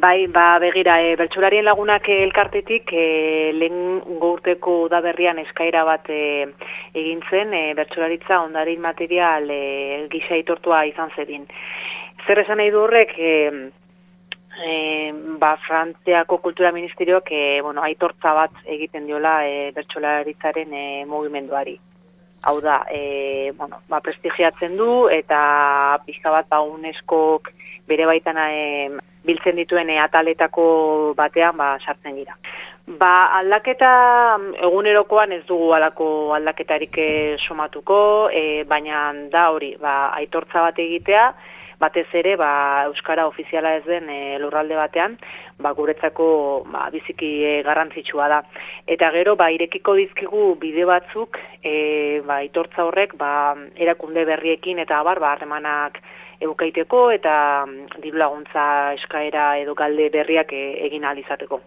Bai, ba, begira, e, bertsularien lagunak elkartetik e, lehen gaurteko udaberrian eskaira bat e, egin zen e, bertsularitza ondarin material e, gisa itortua izan zedin. Zer esan nahi du horrek, e, e, ba, Frantziako Kultura Ministerioak e, bueno, aitortza bat egiten diola e, bertsularitzaren e, mugimenduari. Hau da, e, bueno, ba, prestigiatzen du eta pixka bat ba, UNESCOk bere baitana e, biltzen dituen ataletako batean ba sartzen dira. Ba, aldaketa egunerokoan ez dugu alako aldaketarik eh, somatuko, e, baina da hori, ba, aitortza bat egitea, batez ere ba, euskara ofiziala ez den e, lurralde batean, ba, guretzako ba, biziki e, garrantzitsua da. Eta gero ba, irekiko dizkigu bide batzuk, e, ba, aitortza horrek ba, erakunde berriekin eta abar ba, harremanak eukaiteko eta mm, diru laguntza eskaera edo galde berriak e, egin ahal izateko.